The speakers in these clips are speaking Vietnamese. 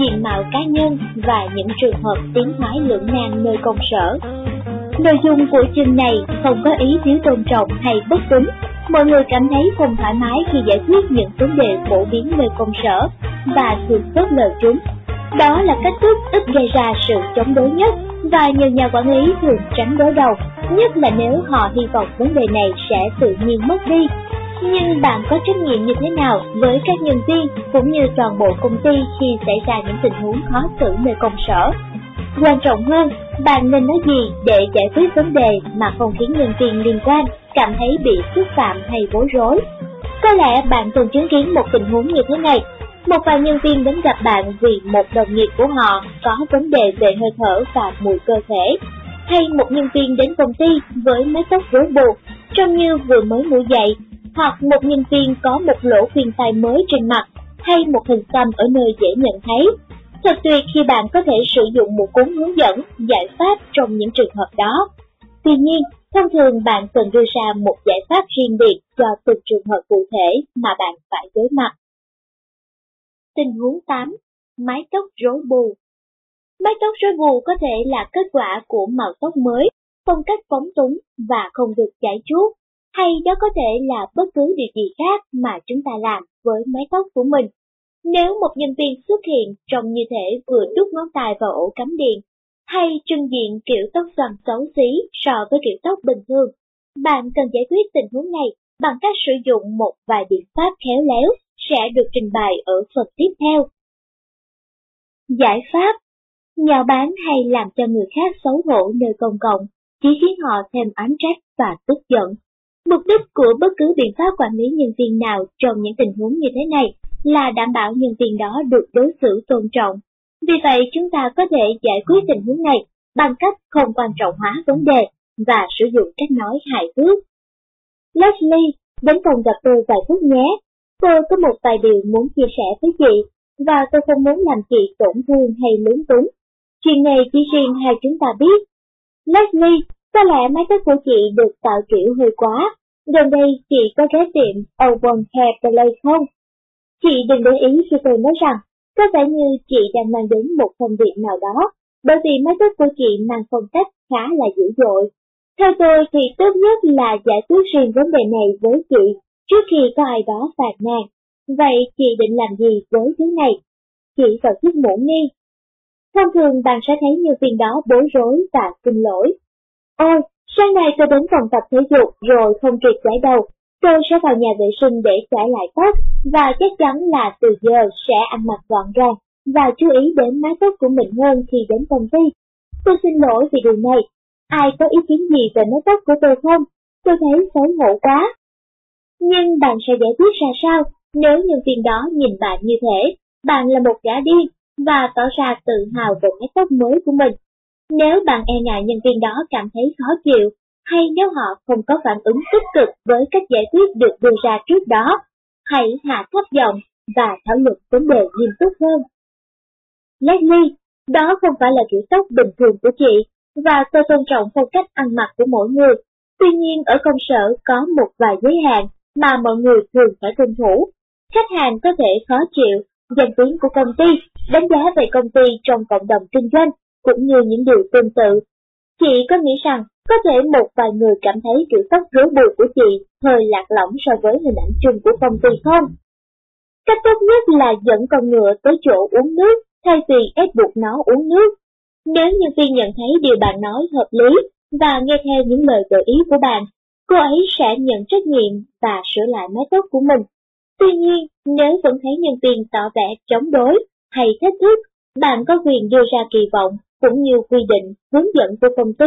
diện mạo cá nhân và những trường hợp tiến nói lưỡng nan nơi công sở. Nội dung của chương này không có ý thiếu tôn trọng hay bất kính. Mọi người cảm thấy không thoải mái khi giải quyết những vấn đề phổ biến nơi công sở và thường phớt lờ chúng. Đó là cách thức ít gây ra sự chống đối nhất và nhiều nhà quản lý thường tránh đối đầu, nhất là nếu họ hy vọng vấn đề này sẽ tự nhiên mất đi. Nhưng bạn có trách nhiệm như thế nào với các nhân viên cũng như toàn bộ công ty khi xảy ra những tình huống khó xử nơi công sở? Quan trọng hơn, bạn nên nói gì để giải quyết vấn đề mà không khiến nhân viên liên quan cảm thấy bị xúc phạm hay bối rối? Có lẽ bạn từng chứng kiến một tình huống như thế này. Một vài nhân viên đến gặp bạn vì một đồng nghiệp của họ có vấn đề về hơi thở và mùi cơ thể. Hay một nhân viên đến công ty với mái tóc rối bù, trông như vừa mới ngủ dậy. Hoặc một nhân viên có một lỗ khuyên tai mới trên mặt, hay một hình xăm ở nơi dễ nhận thấy Thật tuyệt khi bạn có thể sử dụng một cuốn hướng dẫn, giải pháp trong những trường hợp đó. Tuy nhiên, thông thường bạn cần đưa ra một giải pháp riêng biệt cho từng trường hợp cụ thể mà bạn phải đối mặt. Tình huống 8. Mái tóc rối bù Mái tóc rối bù có thể là kết quả của màu tóc mới, phong cách phóng túng và không được giải chuốt, hay đó có thể là bất cứ điều gì khác mà chúng ta làm với mái tóc của mình. Nếu một nhân viên xuất hiện trông như thể vừa đút ngón tay vào ổ cắm điện, hay trưng diện kiểu tóc xoăn xấu xí so với kiểu tóc bình thường, bạn cần giải quyết tình huống này bằng cách sử dụng một vài biện pháp khéo léo sẽ được trình bày ở phần tiếp theo. Giải pháp nhào bán hay làm cho người khác xấu hổ nơi công cộng chỉ khiến họ thêm ánh trách và tức giận. Mục đích của bất cứ biện pháp quản lý nhân viên nào trong những tình huống như thế này là đảm bảo nhân viên đó được đối xử tôn trọng. Vì vậy chúng ta có thể giải quyết tình huống này bằng cách không quan trọng hóa vấn đề và sử dụng cách nói hài hước. Leslie, đến phòng gặp tôi vài phút nhé. Tôi có một vài điều muốn chia sẻ với chị, và tôi không muốn làm chị tổn thương hay lúng túng. Chuyện này chỉ riêng hai chúng ta biết. Leslie, có lẽ mái tóc của chị được tạo kiểu hơi quá. Gần đây chị có ghé tiệm Owen Hair Play không? Chị đừng để ý khi tôi nói rằng, có vẻ như chị đang mang đến một thông điệp nào đó, bởi vì mái tóc của chị mang phong cách khá là dữ dội. Theo tôi thì tốt nhất là giải quyết riêng vấn đề này với chị, trước khi có ai đó phạt nàn. Vậy chị định làm gì với thứ này? Chị vào chiếc mũ nghi. Thông thường bạn sẽ thấy nhân viên đó bối rối và xin lỗi. Ôi, sáng nay tôi đến phòng tập thể dục rồi không kịp giải đầu, Tôi sẽ vào nhà vệ sinh để trải lại tóc và chắc chắn là từ giờ sẽ ăn mặc gọn gàng và chú ý đến mái tóc của mình hơn khi đến công ty. Tôi xin lỗi vì điều này. Ai có ý kiến gì về mái tóc của tôi không? Tôi thấy xấu hổ quá. Nhưng bạn sẽ giải quyết ra sao nếu nhân viên đó nhìn bạn như thế? Bạn là một gã điên và tỏ ra tự hào về mái tóc mới của mình. Nếu bạn e ngại nhân viên đó cảm thấy khó chịu hay nếu họ không có phản ứng tích cực với cách giải quyết được đưa ra trước đó, hãy hạ thấp giọng và thảo luận vấn đề nghiêm túc hơn. Leslie, đó không phải là kiểu tóc bình thường của chị, và tôi tôn trọng phong cách ăn mặc của mỗi người. Tuy nhiên ở công sở có một vài giới hạn mà mọi người thường phải tuân thủ. Khách hàng có thể khó chịu, danh tiếng của công ty, đánh giá về công ty trong cộng đồng kinh doanh, cũng như những điều tương tự. Chị có nghĩ rằng có thể một vài người cảm thấy kiểu tóc rối bù của chị hơi lạc lõng so với hình ảnh chung của công ty không? Cách tốt nhất là dẫn con ngựa tới chỗ uống nước thay vì ép buộc nó uống nước. Nếu nhân viên nhận thấy điều bạn nói hợp lý và nghe theo những lời gợi ý của bạn, cô ấy sẽ nhận trách nhiệm và sửa lại mái tóc của mình. Tuy nhiên, nếu vẫn thấy nhân viên tỏ vẻ chống đối hay thách thức, bạn có quyền đưa ra kỳ vọng cũng như quy định, hướng dẫn của công ty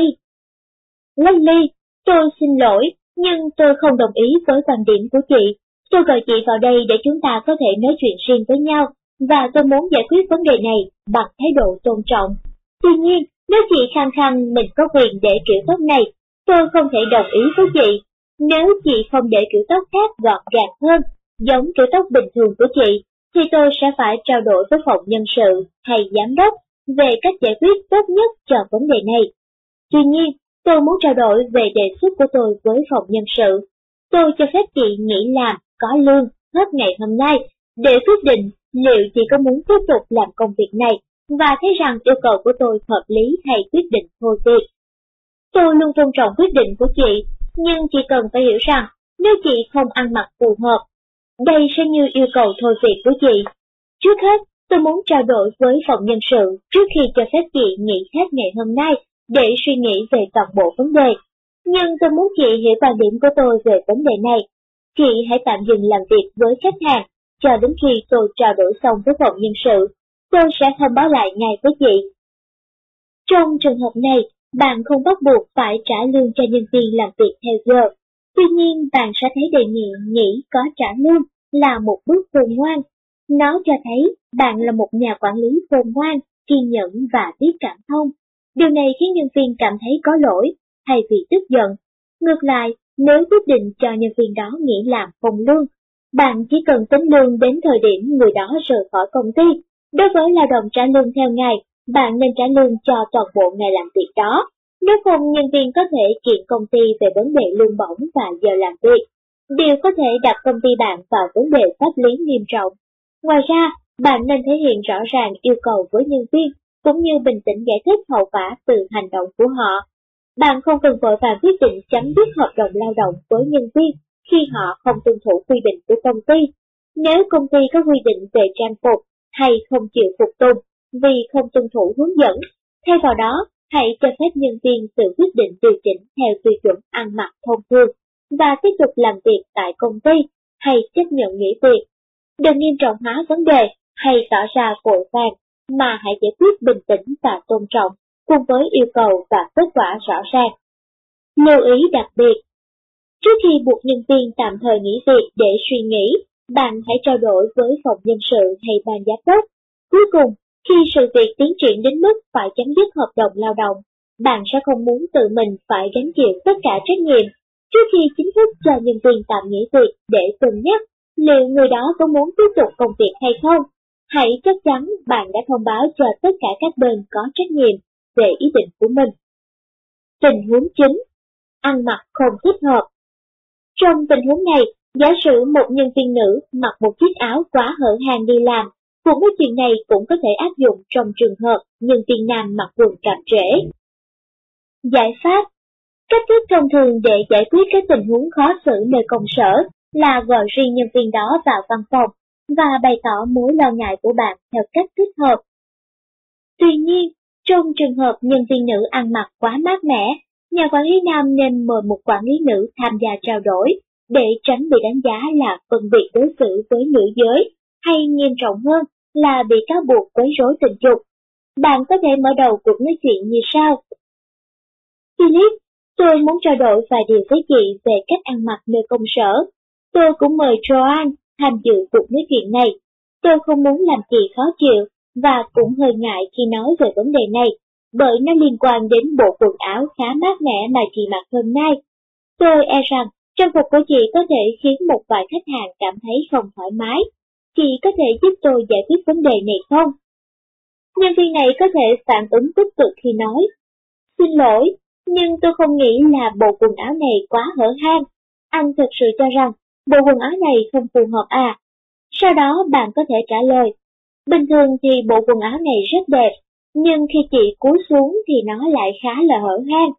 Lily, tôi xin lỗi, nhưng tôi không đồng ý với quan điểm của chị. Tôi gọi chị vào đây để chúng ta có thể nói chuyện riêng với nhau, và tôi muốn giải quyết vấn đề này bằng thái độ tôn trọng. Tuy nhiên, nếu chị khăng khăng mình có quyền để kiểu tóc này, tôi không thể đồng ý với chị. Nếu chị không để kiểu tóc khác gọn gàng hơn, giống kiểu tóc bình thường của chị, thì tôi sẽ phải trao đổi với phòng nhân sự hay giám đốc về cách giải quyết tốt nhất cho vấn đề này. Tuy nhiên, Tôi muốn trao đổi về đề xuất của tôi với phòng nhân sự. Tôi cho phép chị nghỉ làm, có lương, hết ngày hôm nay, để quyết định liệu chị có muốn tiếp tục làm công việc này và thấy rằng yêu cầu của tôi hợp lý hay quyết định thôi việc. Tôi luôn tôn trọng quyết định của chị, nhưng chị cần phải hiểu rằng nếu chị không ăn mặc phù hợp, đây sẽ như yêu cầu thôi việc của chị. Trước hết, tôi muốn trao đổi với phòng nhân sự trước khi cho phép chị nghỉ hết ngày hôm nay để suy nghĩ về toàn bộ vấn đề. Nhưng tôi muốn chị hiểu quan điểm của tôi về vấn đề này. Chị hãy tạm dừng làm việc với khách hàng cho đến khi tôi trao đổi xong với phòng nhân sự. Tôi sẽ thông báo lại ngay với chị. Trong trường hợp này, bạn không bắt buộc phải trả lương cho nhân viên làm việc theo giờ. Tuy nhiên, bạn sẽ thấy đề nghị nghỉ có trả lương là một bước khôn ngoan. Nó cho thấy bạn là một nhà quản lý khôn ngoan, kiên nhẫn và biết cảm thông. Điều này khiến nhân viên cảm thấy có lỗi, thay vì tức giận. Ngược lại, nếu quyết định cho nhân viên đó nghỉ làm không lương, bạn chỉ cần tính lương đến thời điểm người đó rời khỏi công ty. Đối với lao động trả lương theo ngày, bạn nên trả lương cho toàn bộ ngày làm việc đó. Nếu không, nhân viên có thể kiện công ty về vấn đề lương bổng và giờ làm việc. Điều có thể đặt công ty bạn vào vấn đề pháp lý nghiêm trọng. Ngoài ra, bạn nên thể hiện rõ ràng yêu cầu với nhân viên, cũng như bình tĩnh giải thích hậu quả từ hành động của họ. Bạn không cần vội vàng quyết định chấm dứt hợp đồng lao động với nhân viên khi họ không tuân thủ quy định của công ty. Nếu công ty có quy định về trang phục hay không chịu phục tùng vì không tuân thủ hướng dẫn, thay vào đó hãy cho phép nhân viên tự quyết định điều chỉnh theo tiêu chuẩn ăn mặc thông thường và tiếp tục làm việc tại công ty hay chấp nhận nghỉ việc. Đừng nghiêm trọng hóa vấn đề hay tỏ ra vội vàng, mà hãy giải quyết bình tĩnh và tôn trọng, cùng với yêu cầu và kết quả rõ ràng. Lưu ý đặc biệt Trước khi buộc nhân viên tạm thời nghỉ việc để suy nghĩ, bạn hãy trao đổi với phòng nhân sự hay ban giám đốc. Cuối cùng, khi sự việc tiến triển đến mức phải chấm dứt hợp đồng lao động, bạn sẽ không muốn tự mình phải gánh chịu tất cả trách nhiệm trước khi chính thức cho nhân viên tạm nghỉ việc để cân nhắc liệu người đó có muốn tiếp tục công việc hay không. Hãy chắc chắn bạn đã thông báo cho tất cả các bên có trách nhiệm về ý định của mình. Tình huống chính Ăn mặc không thích hợp Trong tình huống này, giả sử một nhân viên nữ mặc một chiếc áo quá hở hàng đi làm, cuộc nói chuyện này cũng có thể áp dụng trong trường hợp nhân viên nam mặc quần cạp trễ. Giải pháp Cách thức thông thường để giải quyết các tình huống khó xử nơi công sở là gọi riêng nhân viên đó vào văn phòng và bày tỏ mối lo ngại của bạn theo cách thích hợp. Tuy nhiên, trong trường hợp nhân viên nữ ăn mặc quá mát mẻ, nhà quản lý nam nên mời một quản lý nữ tham gia trao đổi để tránh bị đánh giá là phân biệt đối xử với nữ giới hay nghiêm trọng hơn là bị cáo buộc quấy rối tình dục. Bạn có thể mở đầu cuộc nói chuyện như sau. Philip, tôi muốn trao đổi vài điều với chị về cách ăn mặc nơi công sở. Tôi cũng mời Joanne tham dự cuộc nói chuyện này. Tôi không muốn làm chị khó chịu và cũng hơi ngại khi nói về vấn đề này, bởi nó liên quan đến bộ quần áo khá mát mẻ mà chị mặc hôm nay. Tôi e rằng trang phục của chị có thể khiến một vài khách hàng cảm thấy không thoải mái. Chị có thể giúp tôi giải quyết vấn đề này không? Nhân viên này có thể phản ứng tích cực khi nói, Xin lỗi, nhưng tôi không nghĩ là bộ quần áo này quá hở hang. Anh thực sự cho rằng bộ quần áo này không phù hợp à? Sau đó bạn có thể trả lời, bình thường thì bộ quần áo này rất đẹp, nhưng khi chị cúi xuống thì nó lại khá là hở hang.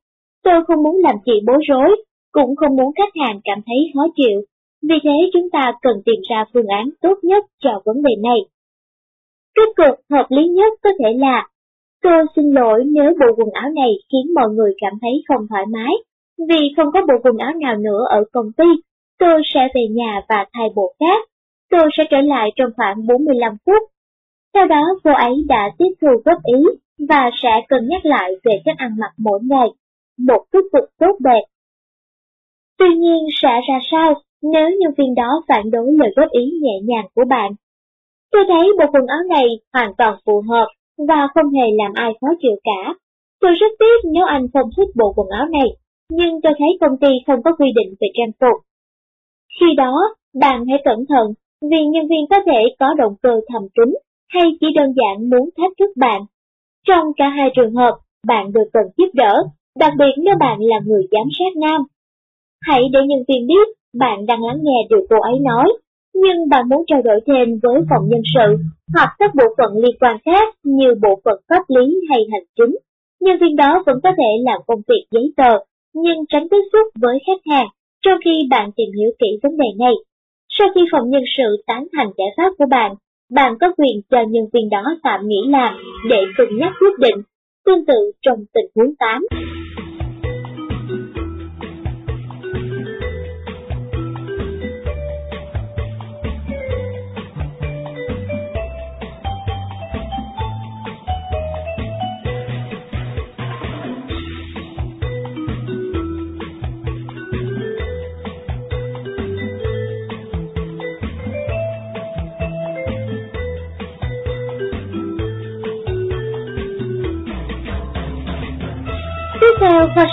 Tôi không muốn làm chị bối rối, cũng không muốn khách hàng cảm thấy khó chịu, vì thế chúng ta cần tìm ra phương án tốt nhất cho vấn đề này. Kết cục hợp lý nhất có thể là, tôi xin lỗi nếu bộ quần áo này khiến mọi người cảm thấy không thoải mái, vì không có bộ quần áo nào nữa ở công ty Tôi sẽ về nhà và thay bộ khác. Tôi sẽ trở lại trong khoảng 45 phút. Sau đó cô ấy đã tiếp thu góp ý và sẽ cân nhắc lại về cách ăn mặc mỗi ngày. Một kết cục tốt đẹp. Tuy nhiên sẽ ra sao nếu nhân viên đó phản đối lời góp ý nhẹ nhàng của bạn? Tôi thấy bộ quần áo này hoàn toàn phù hợp và không hề làm ai khó chịu cả. Tôi rất tiếc nếu anh không thích bộ quần áo này, nhưng tôi thấy công ty không có quy định về trang phục khi đó, bạn hãy cẩn thận, vì nhân viên có thể có động cơ thầm kín hay chỉ đơn giản muốn thách thức bạn. Trong cả hai trường hợp, bạn được cần giúp đỡ, đặc biệt nếu bạn là người giám sát nam. Hãy để nhân viên biết bạn đang lắng nghe điều cô ấy nói, nhưng bạn muốn trao đổi thêm với phòng nhân sự hoặc các bộ phận liên quan khác như bộ phận pháp lý hay hành chính, nhân viên đó vẫn có thể làm công việc giấy tờ nhưng tránh tiếp xúc với khách hàng trong khi bạn tìm hiểu kỹ vấn đề này. Sau khi phòng nhân sự tán thành giải pháp của bạn, bạn có quyền cho nhân viên đó tạm nghỉ làm để cân nhắc quyết định, tương tự trong tình huống 8.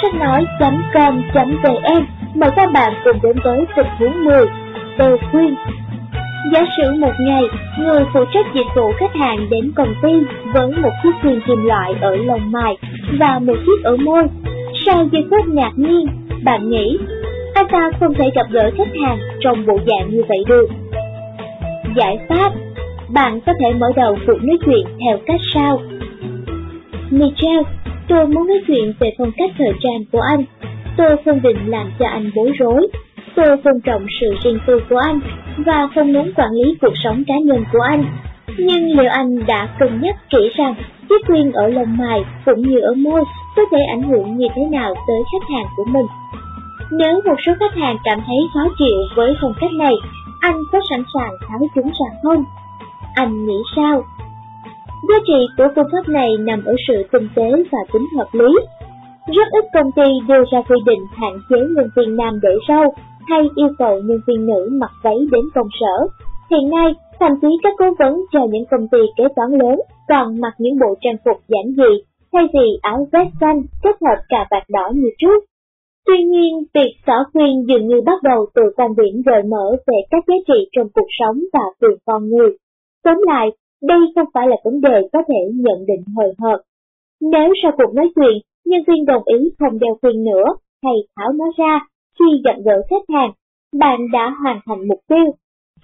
Sách nói.com.vn mời các bạn cùng đến với tình huống 10, tờ khuyên. Giả sử một ngày, người phụ trách dịch vụ khách hàng đến công ty với một chiếc khuyên kim loại ở lồng mài và một chiếc ở môi. Sau giây phút ngạc nhiên, bạn nghĩ, anh ta không thể gặp gỡ khách hàng trong bộ dạng như vậy được. Giải pháp, bạn có thể mở đầu cuộc nói chuyện theo cách sau. Michelle Tôi muốn nói chuyện về phong cách thời trang của anh. Tôi không định làm cho anh bối rối. Tôi tôn trọng sự riêng tư của anh và không muốn quản lý cuộc sống cá nhân của anh. Nhưng liệu anh đã cân nhắc kỹ rằng chiếc khuyên ở lông mày cũng như ở môi có thể ảnh hưởng như thế nào tới khách hàng của mình? Nếu một số khách hàng cảm thấy khó chịu với phong cách này, anh có sẵn sàng tháo chúng ra không? Anh nghĩ sao? Giá trị của phương pháp này nằm ở sự tinh tế và tính hợp lý. Rất ít công ty đưa ra quy định hạn chế nhân viên nam để râu hay yêu cầu nhân viên nữ mặc váy đến công sở. Hiện nay, thậm chí các cố vấn cho những công ty kế toán lớn còn mặc những bộ trang phục giản dị thay vì áo vest xanh kết hợp cà vạt đỏ như trước. Tuy nhiên, việc xỏ khuyên dường như bắt đầu từ quan điểm gợi mở về các giá trị trong cuộc sống và quyền con người. Tóm lại, đây không phải là vấn đề có thể nhận định hời hợt. Nếu sau cuộc nói chuyện, nhân viên đồng ý không đeo khuyên nữa hay tháo nó ra khi gặp gỡ khách hàng, bạn đã hoàn thành mục tiêu.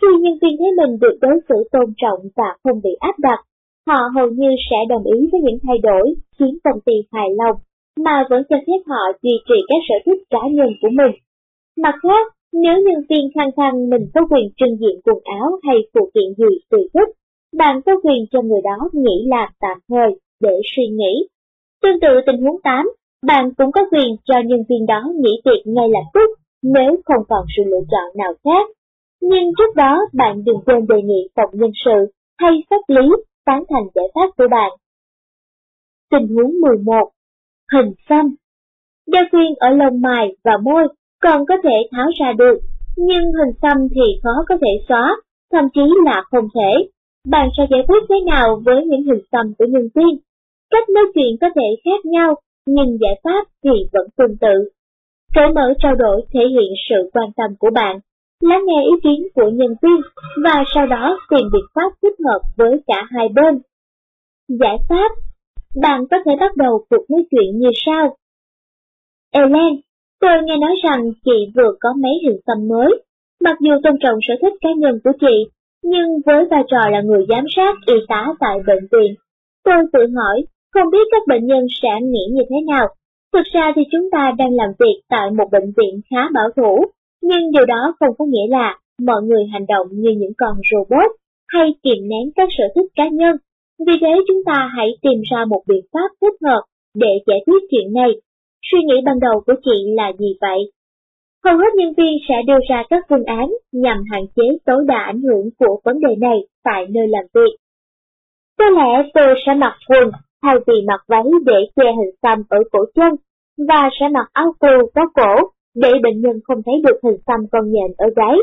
Khi nhân viên thấy mình được đối xử tôn trọng và không bị áp đặt, họ hầu như sẽ đồng ý với những thay đổi khiến công ty hài lòng, mà vẫn cho phép họ duy trì các sở thích cá nhân của mình. Mặt khác, nếu nhân viên khăng khăng mình có quyền trưng diện quần áo hay phụ kiện gì tùy thích, bạn có quyền cho người đó nghỉ làm tạm thời để suy nghĩ. Tương tự tình huống 8, bạn cũng có quyền cho nhân viên đó nghỉ việc ngay lập tức nếu không còn sự lựa chọn nào khác. Nhưng trước đó bạn đừng quên đề nghị phòng nhân sự hay pháp lý tán thành giải pháp của bạn. Tình huống 11. Hình xăm Đeo khuyên ở lông mày và môi còn có thể tháo ra được, nhưng hình xăm thì khó có thể xóa, thậm chí là không thể bạn sẽ giải quyết thế nào với những hình xăm của nhân viên. Cách nói chuyện có thể khác nhau, nhưng giải pháp thì vẫn tương tự. Cởi mở trao đổi thể hiện sự quan tâm của bạn, lắng nghe ý kiến của nhân viên và sau đó tìm biện pháp thích hợp với cả hai bên. Giải pháp Bạn có thể bắt đầu cuộc nói chuyện như sau. Ellen, tôi nghe nói rằng chị vừa có mấy hình xăm mới. Mặc dù tôn trọng sở thích cá nhân của chị, nhưng với vai trò là người giám sát y tá tại bệnh viện, tôi tự hỏi không biết các bệnh nhân sẽ nghĩ như thế nào. Thực ra thì chúng ta đang làm việc tại một bệnh viện khá bảo thủ, nhưng điều đó không có nghĩa là mọi người hành động như những con robot hay kiềm nén các sở thích cá nhân. Vì thế chúng ta hãy tìm ra một biện pháp thích hợp để giải quyết chuyện này. Suy nghĩ ban đầu của chị là gì vậy? Hầu hết nhân viên sẽ đưa ra các phương án nhằm hạn chế tối đa ảnh hưởng của vấn đề này tại nơi làm việc. Có lẽ tôi sẽ mặc quần thay vì mặc váy để che hình xăm ở cổ chân, và sẽ mặc áo cô có cổ để bệnh nhân không thấy được hình xăm con nhện ở gáy.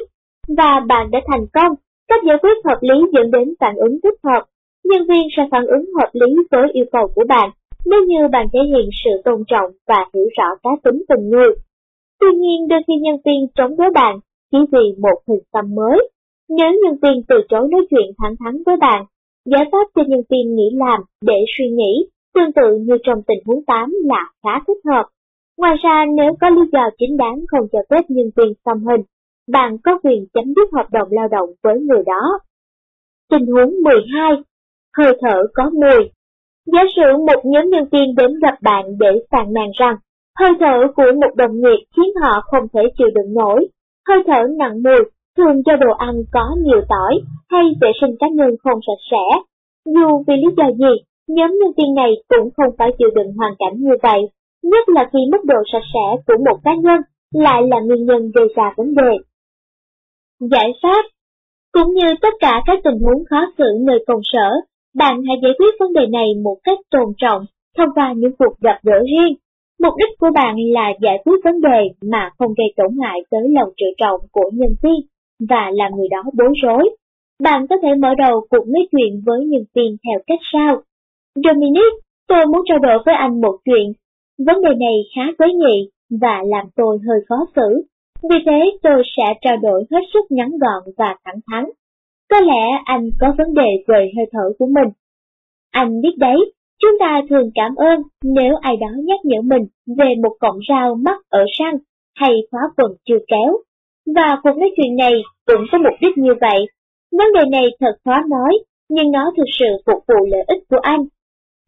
Và bạn đã thành công, cách giải quyết hợp lý dẫn đến phản ứng thích hợp. Nhân viên sẽ phản ứng hợp lý với yêu cầu của bạn nếu như bạn thể hiện sự tôn trọng và hiểu rõ cá tính từng người. Tuy nhiên đôi khi nhân viên chống đối bạn chỉ vì một hình xăm mới. Nếu nhân viên từ chối nói chuyện thẳng thắn với bạn, giải pháp cho nhân viên nghỉ làm để suy nghĩ, tương tự như trong tình huống 8 là khá thích hợp. Ngoài ra nếu có lý do chính đáng không cho phép nhân viên xăm hình, bạn có quyền chấm dứt hợp đồng lao động với người đó. Tình huống 12. Hơi thở có mùi Giả sử một nhóm nhân viên đến gặp bạn để phàn nàn rằng hơi thở của một đồng nghiệp khiến họ không thể chịu đựng nổi. Hơi thở nặng mùi thường cho đồ ăn có nhiều tỏi hay vệ sinh cá nhân không sạch sẽ. Dù vì lý do gì, nhóm nhân viên này cũng không phải chịu đựng hoàn cảnh như vậy, nhất là khi mức độ sạch sẽ của một cá nhân lại là nguyên nhân gây ra vấn đề. Giải pháp Cũng như tất cả các tình huống khó xử nơi công sở, bạn hãy giải quyết vấn đề này một cách tôn trọng thông qua những cuộc gặp gỡ riêng. Mục đích của bạn là giải quyết vấn đề mà không gây tổn hại tới lòng tự trọng của nhân viên và làm người đó bối rối. Bạn có thể mở đầu cuộc nói chuyện với nhân viên theo cách sau. Dominic, tôi muốn trao đổi với anh một chuyện. Vấn đề này khá quấy nhị và làm tôi hơi khó xử. Vì thế tôi sẽ trao đổi hết sức ngắn gọn và thẳng thắn. Có lẽ anh có vấn đề về hơi thở của mình. Anh biết đấy, chúng ta thường cảm ơn nếu ai đó nhắc nhở mình về một cọng rau mắc ở răng hay khóa quần chưa kéo. Và cuộc nói chuyện này cũng có mục đích như vậy. Vấn đề này thật khó nói, nhưng nó thực sự phục vụ lợi ích của anh.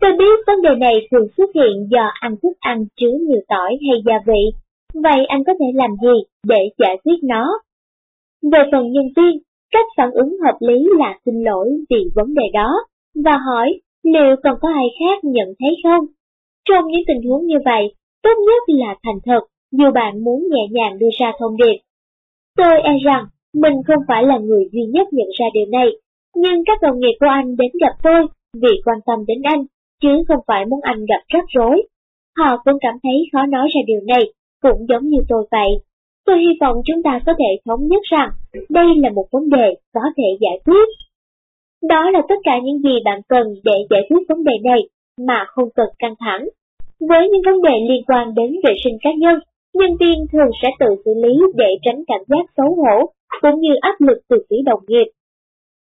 Tôi biết vấn đề này thường xuất hiện do ăn thức ăn chứa nhiều tỏi hay gia vị. Vậy anh có thể làm gì để giải quyết nó? Về phần nhân viên, cách phản ứng hợp lý là xin lỗi vì vấn đề đó, và hỏi liệu còn có ai khác nhận thấy không? Trong những tình huống như vậy, tốt nhất là thành thật, dù bạn muốn nhẹ nhàng đưa ra thông điệp. Tôi e rằng mình không phải là người duy nhất nhận ra điều này, nhưng các đồng nghiệp của anh đến gặp tôi vì quan tâm đến anh, chứ không phải muốn anh gặp rắc rối. Họ cũng cảm thấy khó nói ra điều này, cũng giống như tôi vậy. Tôi hy vọng chúng ta có thể thống nhất rằng đây là một vấn đề có thể giải quyết. Đó là tất cả những gì bạn cần để giải quyết vấn đề này mà không cần căng thẳng. Với những vấn đề liên quan đến vệ sinh cá nhân, nhân viên thường sẽ tự xử lý để tránh cảm giác xấu hổ cũng như áp lực từ phía đồng nghiệp.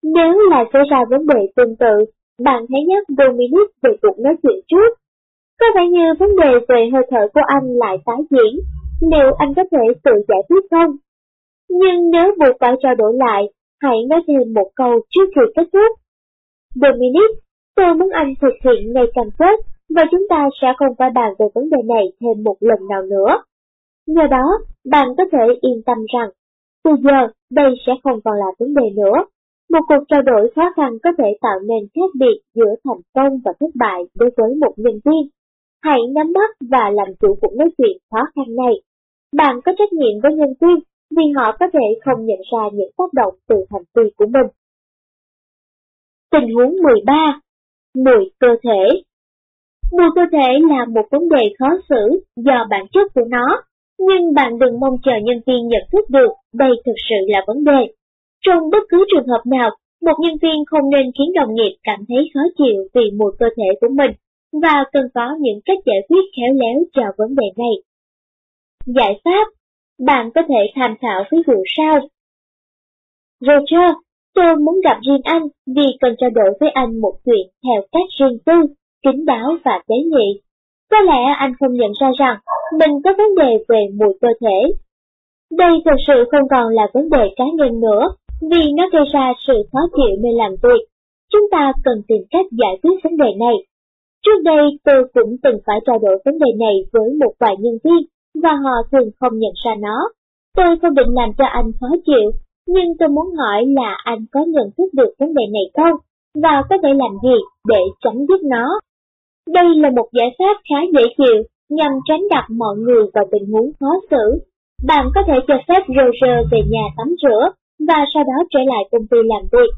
Nếu là xảy ra vấn đề tương tự, bạn hãy nhắc Dominic về cuộc nói chuyện trước. Có vẻ như vấn đề về hơi thở của anh lại tái diễn, liệu anh có thể tự giải quyết không? Nhưng nếu buộc phải trao đổi lại, hãy nói thêm một câu trước khi kết thúc. Dominic, tôi muốn anh thực hiện ngày cam kết và chúng ta sẽ không phải bàn về vấn đề này thêm một lần nào nữa. Nhờ đó, bạn có thể yên tâm rằng, từ giờ đây sẽ không còn là vấn đề nữa. Một cuộc trao đổi khó khăn có thể tạo nên khác biệt giữa thành công và thất bại đối với một nhân viên. Hãy nắm bắt và làm chủ cuộc nói chuyện khó khăn này. Bạn có trách nhiệm với nhân viên vì họ có thể không nhận ra những tác động từ hành vi của mình. Tình huống 13. Mùi cơ thể Mùi cơ thể là một vấn đề khó xử do bản chất của nó, nhưng bạn đừng mong chờ nhân viên nhận thức được đây thực sự là vấn đề. Trong bất cứ trường hợp nào, một nhân viên không nên khiến đồng nghiệp cảm thấy khó chịu vì mùi cơ thể của mình và cần có những cách giải quyết khéo léo cho vấn đề này. Giải pháp bạn có thể tham khảo ví dụ sau. Roger, tôi muốn gặp riêng anh vì cần trao đổi với anh một chuyện theo cách riêng tư, kín đáo và tế nhị. Có lẽ anh không nhận ra rằng mình có vấn đề về mùi cơ thể. Đây thực sự không còn là vấn đề cá nhân nữa, vì nó gây ra sự khó chịu nơi làm việc. Chúng ta cần tìm cách giải quyết vấn đề này. Trước đây tôi cũng từng phải trao đổi vấn đề này với một vài nhân viên và họ thường không nhận ra nó. Tôi không định làm cho anh khó chịu, nhưng tôi muốn hỏi là anh có nhận thức được vấn đề này không, và có thể làm gì để tránh giết nó. Đây là một giải pháp khá dễ chịu nhằm tránh đặt mọi người vào tình huống khó xử. Bạn có thể cho phép Roger về nhà tắm rửa và sau đó trở lại công ty làm việc.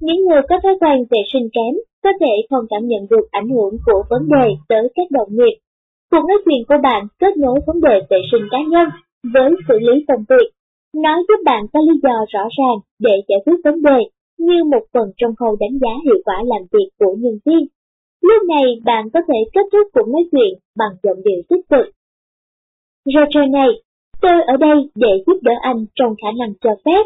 Những người có thói quen vệ sinh kém có thể không cảm nhận được ảnh hưởng của vấn đề tới các đồng nghiệp Cuộc nói chuyện của bạn kết nối vấn đề vệ sinh cá nhân với xử lý công việc. Nó giúp bạn có lý do rõ ràng để giải quyết vấn đề như một phần trong khâu đánh giá hiệu quả làm việc của nhân viên. Lúc này bạn có thể kết thúc cuộc nói chuyện bằng giọng điệu tích cực. Roger này, tôi ở đây để giúp đỡ anh trong khả năng cho phép.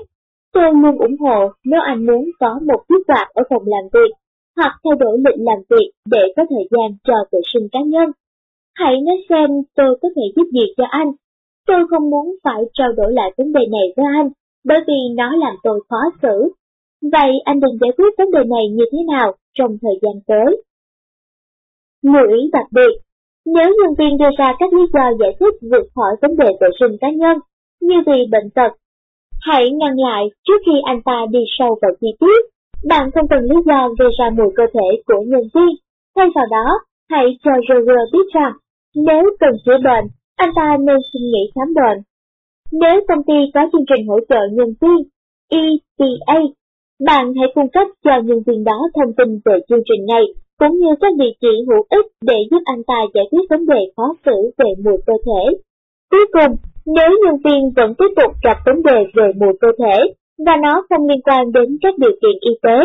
Tôi luôn ủng hộ nếu anh muốn có một chiếc quạt ở phòng làm việc, hoặc thay đổi lịch làm việc để có thời gian cho vệ sinh cá nhân Hãy nói xem tôi có thể giúp gì cho anh. Tôi không muốn phải trao đổi lại vấn đề này với anh, bởi vì nó làm tôi khó xử. Vậy anh định giải quyết vấn đề này như thế nào trong thời gian tới? Lưu ý đặc biệt, nếu nhân viên đưa ra các lý do giải thích vượt khỏi vấn đề vệ sinh cá nhân, như vì bệnh tật, hãy ngăn lại trước khi anh ta đi sâu vào chi tiết. Bạn không cần lý do gây ra mùi cơ thể của nhân viên. Thay vào đó, hãy cho Roger biết rằng, nếu cần chữa bệnh, anh ta nên xin nghỉ khám bệnh. Nếu công ty có chương trình hỗ trợ nhân viên, EPA, bạn hãy cung cấp cho nhân viên đó thông tin về chương trình này cũng như các địa chỉ hữu ích để giúp anh ta giải quyết vấn đề khó xử về mùi cơ thể. Cuối cùng, nếu nhân viên vẫn tiếp tục gặp vấn đề về mùi cơ thể và nó không liên quan đến các điều kiện y tế,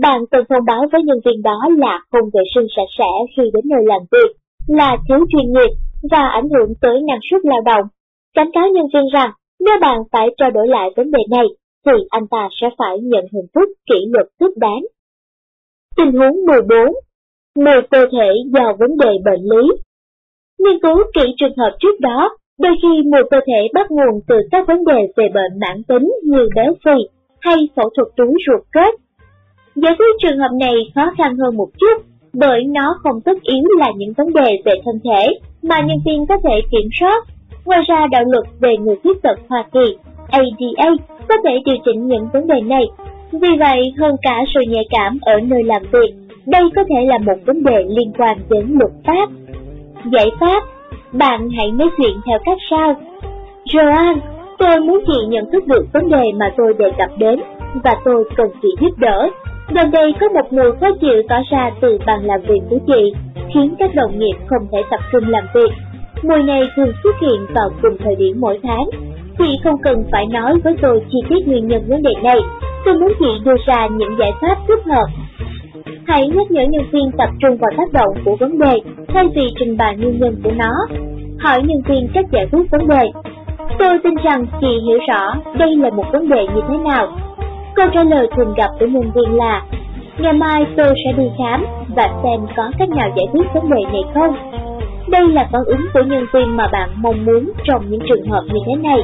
bạn cần thông báo với nhân viên đó là không vệ sinh sạch sẽ khi đến nơi làm việc, là thiếu chuyên nghiệp và ảnh hưởng tới năng suất lao động. Cảnh cáo nhân viên rằng nếu bạn phải trao đổi lại vấn đề này, thì anh ta sẽ phải nhận hình thức kỷ luật thích đáng. Tình huống 14 mùi cơ thể do vấn đề bệnh lý. Nghiên cứu kỹ trường hợp trước đó, đôi khi mùi cơ thể bắt nguồn từ các vấn đề về bệnh mãn tính như béo phì hay phẫu thuật túi ruột kết. Giải quyết trường hợp này khó khăn hơn một chút bởi nó không tất yếu là những vấn đề về thân thể mà nhân viên có thể kiểm soát. Ngoài ra đạo luật về người khuyết tật Hoa Kỳ ADA có thể điều chỉnh những vấn đề này. Vì vậy, hơn cả sự nhạy cảm ở nơi làm việc, đây có thể là một vấn đề liên quan đến luật pháp. Giải pháp, bạn hãy nói chuyện theo cách sau. Joan, tôi muốn chị nhận thức được vấn đề mà tôi đề cập đến, và tôi cần chị giúp đỡ. Gần đây có một mùi khó chịu tỏ ra từ bàn làm việc của chị, khiến các đồng nghiệp không thể tập trung làm việc. Mùi này thường xuất hiện vào cùng thời điểm mỗi tháng. Chị không cần phải nói với tôi chi tiết nguyên nhân vấn đề này. Tôi muốn chị đưa ra những giải pháp thích hợp Hãy nhắc nhở nhân viên tập trung vào tác động của vấn đề thay vì trình bày nguyên nhân của nó. Hỏi nhân viên cách giải quyết vấn đề. Tôi tin rằng chị hiểu rõ đây là một vấn đề như thế nào. Câu trả lời thường gặp của nhân viên là, Ngày mai tôi sẽ đi khám và xem có cách nào giải quyết vấn đề này không. Đây là phản ứng của nhân viên mà bạn mong muốn trong những trường hợp như thế này.